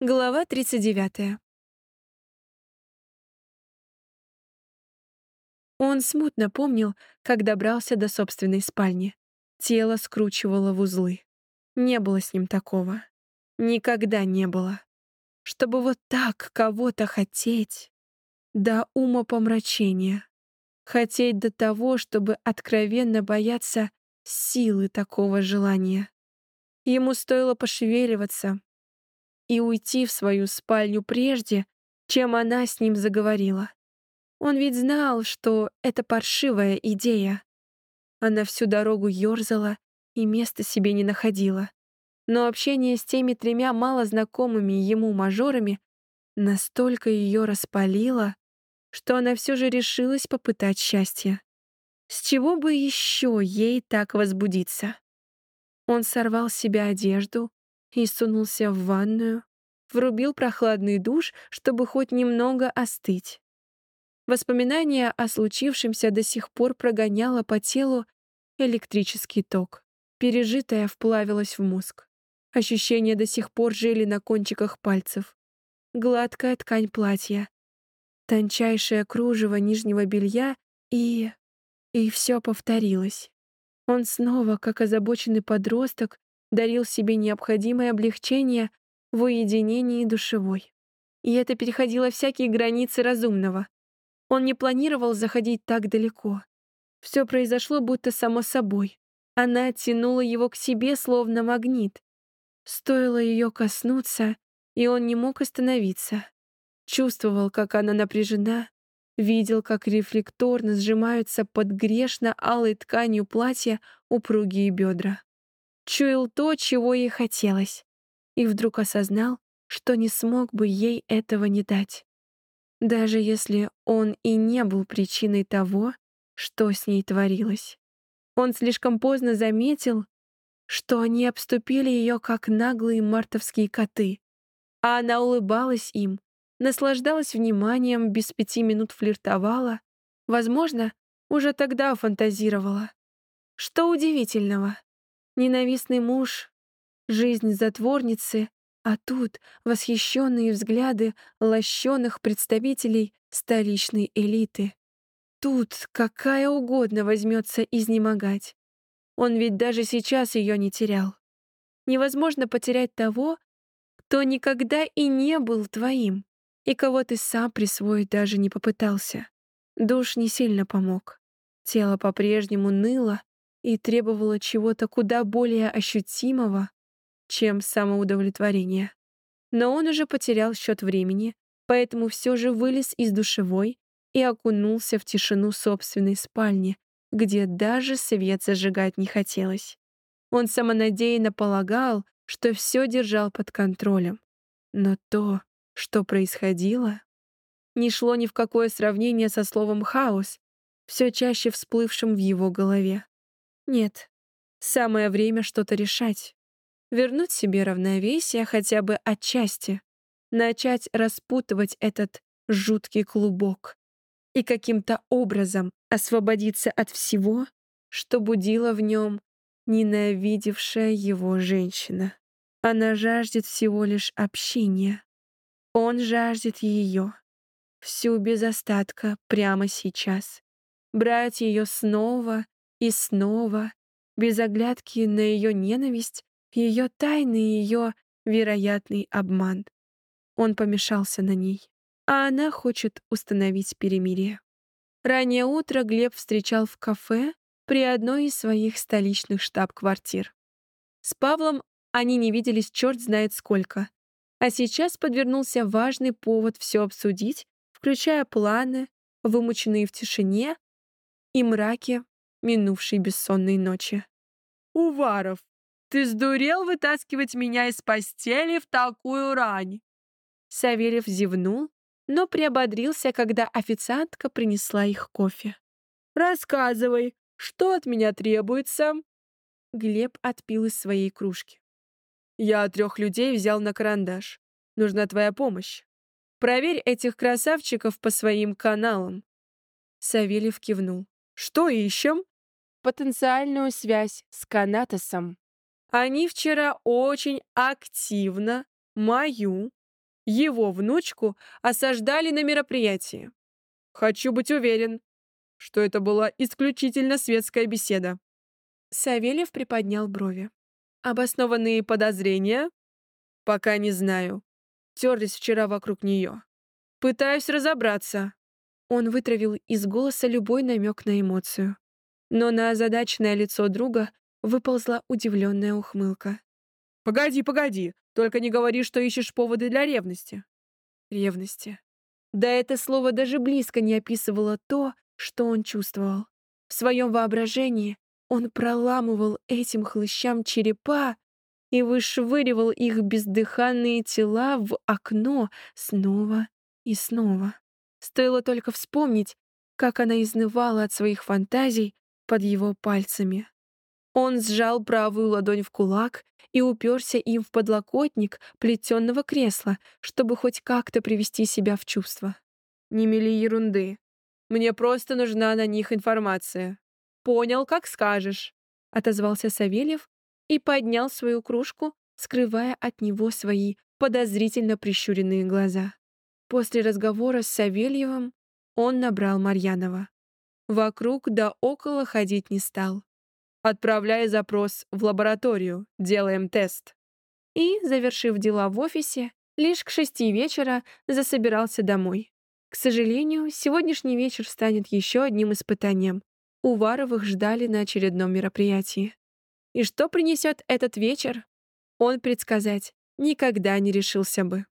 Глава 39. Он смутно помнил, как добрался до собственной спальни. Тело скручивало в узлы. Не было с ним такого. Никогда не было. Чтобы вот так кого-то хотеть. До ума помрачения. Хотеть до того, чтобы откровенно бояться силы такого желания. Ему стоило пошевеливаться, и уйти в свою спальню прежде, чем она с ним заговорила. Он ведь знал, что это паршивая идея. Она всю дорогу ёрзала и места себе не находила. Но общение с теми тремя малознакомыми ему мажорами настолько ее распалило, что она все же решилась попытать счастье. С чего бы еще ей так возбудиться? Он сорвал с себя одежду, и сунулся в ванную, врубил прохладный душ, чтобы хоть немного остыть. Воспоминание о случившемся до сих пор прогоняло по телу электрический ток. Пережитое вплавилось в мозг. Ощущения до сих пор жили на кончиках пальцев. Гладкая ткань платья, тончайшее кружево нижнего белья и... И все повторилось. Он снова, как озабоченный подросток, дарил себе необходимое облегчение в уединении душевой. И это переходило всякие границы разумного. Он не планировал заходить так далеко. Все произошло будто само собой. Она тянула его к себе, словно магнит. Стоило ее коснуться, и он не мог остановиться. Чувствовал, как она напряжена, видел, как рефлекторно сжимаются под грешно-алой тканью платья упругие бедра чуял то, чего ей хотелось, и вдруг осознал, что не смог бы ей этого не дать. Даже если он и не был причиной того, что с ней творилось. Он слишком поздно заметил, что они обступили ее как наглые мартовские коты, а она улыбалась им, наслаждалась вниманием, без пяти минут флиртовала, возможно, уже тогда фантазировала. Что удивительного? Ненавистный муж, жизнь затворницы, а тут восхищенные взгляды лощеных представителей столичной элиты. Тут какая угодно возьмется изнемогать. Он ведь даже сейчас ее не терял. Невозможно потерять того, кто никогда и не был твоим, и кого ты сам присвоить даже не попытался. Душ не сильно помог. Тело по-прежнему ныло, и требовала чего-то куда более ощутимого, чем самоудовлетворение. Но он уже потерял счет времени, поэтому все же вылез из душевой и окунулся в тишину собственной спальни, где даже свет зажигать не хотелось. Он самонадеянно полагал, что все держал под контролем. Но то, что происходило, не шло ни в какое сравнение со словом «хаос», все чаще всплывшим в его голове. Нет, самое время что-то решать. Вернуть себе равновесие хотя бы отчасти. Начать распутывать этот жуткий клубок. И каким-то образом освободиться от всего, что будила в нем ненавидевшая его женщина. Она жаждет всего лишь общения. Он жаждет ее. Всю без остатка прямо сейчас. Брать ее снова и снова, без оглядки на ее ненависть, ее тайный и ее вероятный обман. Он помешался на ней, а она хочет установить перемирие. Раннее утро Глеб встречал в кафе при одной из своих столичных штаб-квартир. С Павлом они не виделись черт знает сколько. А сейчас подвернулся важный повод все обсудить, включая планы, вымученные в тишине и мраке минувшей бессонной ночи. «Уваров, ты сдурел вытаскивать меня из постели в такую рань?» Савельев зевнул, но приободрился, когда официантка принесла их кофе. «Рассказывай, что от меня требуется?» Глеб отпил из своей кружки. «Я трех людей взял на карандаш. Нужна твоя помощь. Проверь этих красавчиков по своим каналам». Савельев кивнул. «Что ищем?» потенциальную связь с Канатосом. Они вчера очень активно мою его внучку осаждали на мероприятии. Хочу быть уверен, что это была исключительно светская беседа. Савельев приподнял брови. Обоснованные подозрения? Пока не знаю. Терлись вчера вокруг нее. Пытаюсь разобраться. Он вытравил из голоса любой намек на эмоцию. Но на озадаченное лицо друга выползла удивленная ухмылка. «Погоди, погоди, только не говори, что ищешь поводы для ревности». Ревности. Да это слово даже близко не описывало то, что он чувствовал. В своем воображении он проламывал этим хлыщам черепа и вышвыривал их бездыханные тела в окно снова и снова. Стоило только вспомнить, как она изнывала от своих фантазий под его пальцами. Он сжал правую ладонь в кулак и уперся им в подлокотник плетенного кресла, чтобы хоть как-то привести себя в чувство. «Не мели ерунды. Мне просто нужна на них информация». «Понял, как скажешь», — отозвался Савельев и поднял свою кружку, скрывая от него свои подозрительно прищуренные глаза. После разговора с Савельевым он набрал Марьянова. Вокруг да около ходить не стал. Отправляя запрос в лабораторию, делаем тест. И, завершив дела в офисе, лишь к шести вечера засобирался домой. К сожалению, сегодняшний вечер станет еще одним испытанием. Уваровых ждали на очередном мероприятии. И что принесет этот вечер, он предсказать никогда не решился бы.